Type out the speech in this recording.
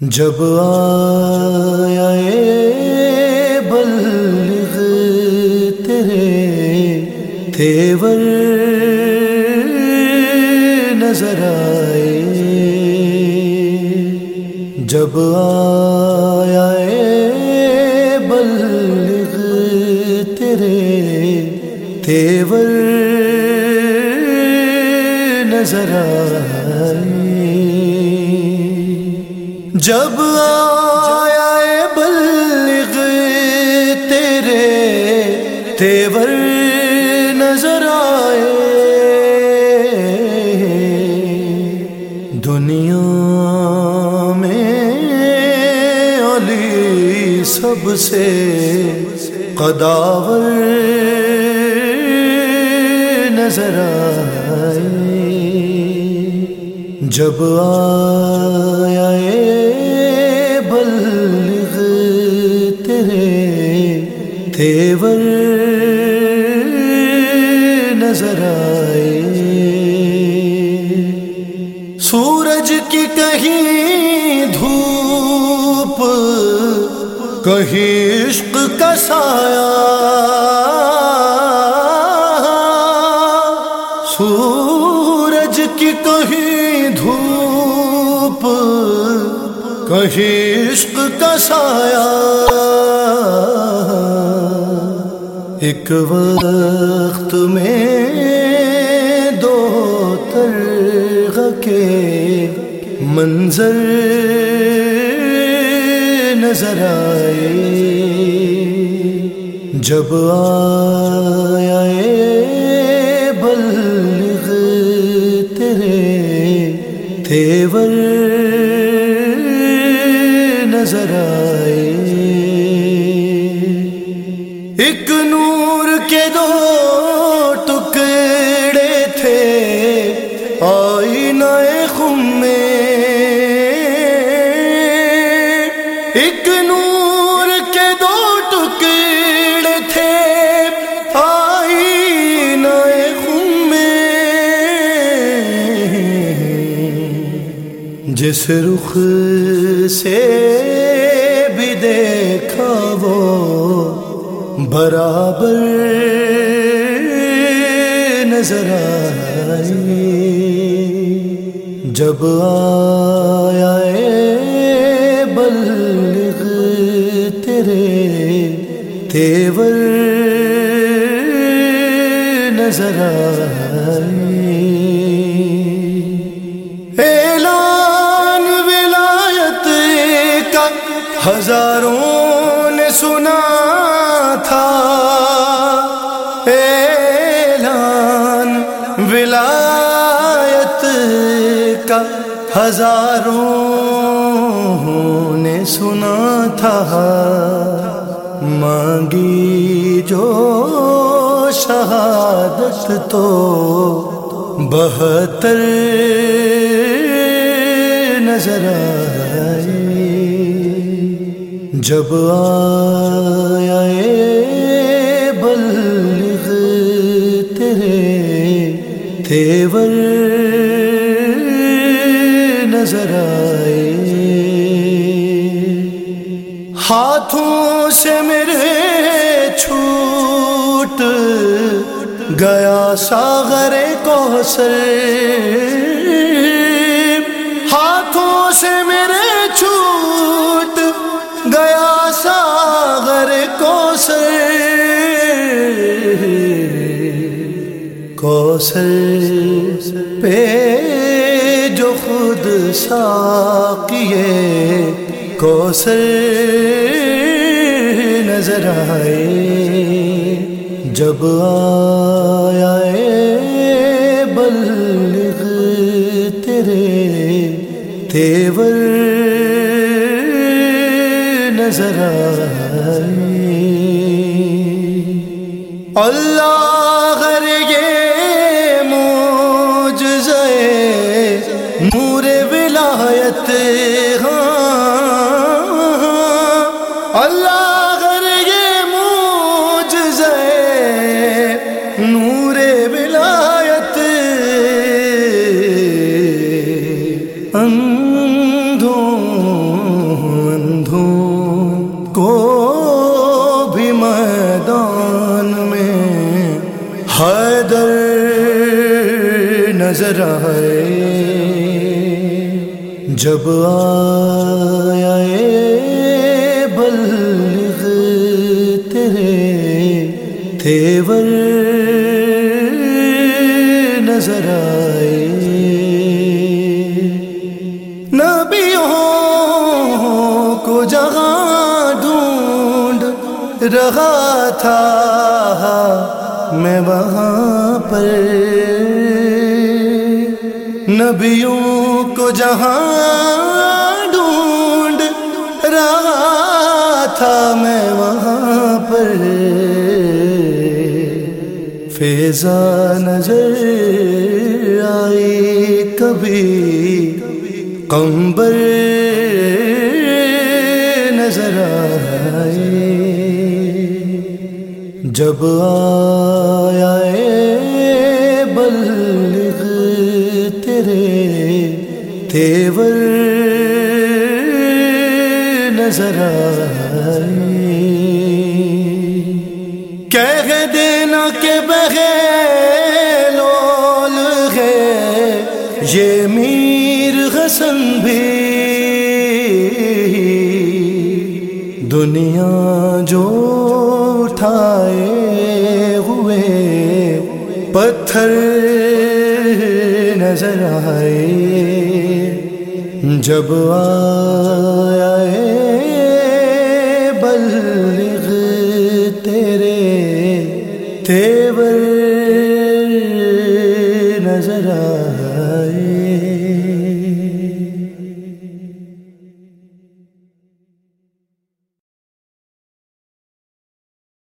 جب آیا بلغ تیرے تیور نظر آئے جب آیا بلغ تیرے تیور نظر آئے جب آیا بلغ تیرے تیور نظر آئے دنیا میں علی سب سے قداور نظر آئے۔ جب آیا تیور نظر آئے۔ سورج کی کہیں دھوپ، کہیں عشق کا سایہ۔ سورج کی کہیں دھوپ، کہیں عشق کا سایہ۔ ایک وقت میں دو ترغ کے منظر نظر آئے۔ جب آیا بلغ تیرے تیور نظر آئے۔ جس رخ سے بھی دیکھا وہ برابر نظر آئی۔ جب آیا بلغ تیرے تیور نظر آئی۔ ہزاروں نے سنا تھا۔ اعلان ولایت کا ہزاروں نے سنا تھا۔ مانگی جو شہادت تو بہتر نظر آئی۔ جب آیا بلغ تیرے تیور نظر آئے۔ ہاتھوں سے میرے چھوٹ گیا ساغر کو ہاتھوں کوسل پہ جو خود ساقیے۔ کوسل نظر آئے۔ جب آیا بلغ تیرے، تیور نظر آئے۔ اللہ ہاں۔ اللہ یہ کو بھی میدان میں حیدر نظر آئے۔ جب آیا بلغ تیرے تیور نظر آئے۔ نبیوں کو جہاں ڈھونڈ رہا تھا، میں وہاں پر۔ نبیوں کو جہاں ڈھونڈ رہا تھا میں وہاں پر۔ فیضا نظر آئی کبھی کمبر نظر آئے جب آیا بلغ تیرے تیور نظر آئے کہہ دینا کہ بغیلول ہے، یہ میر حسن بھی۔ دنیا جو اٹھائے ہوئے، پتھر نظر آئے۔ جب آیا بلغ تیرے تیور نظر آ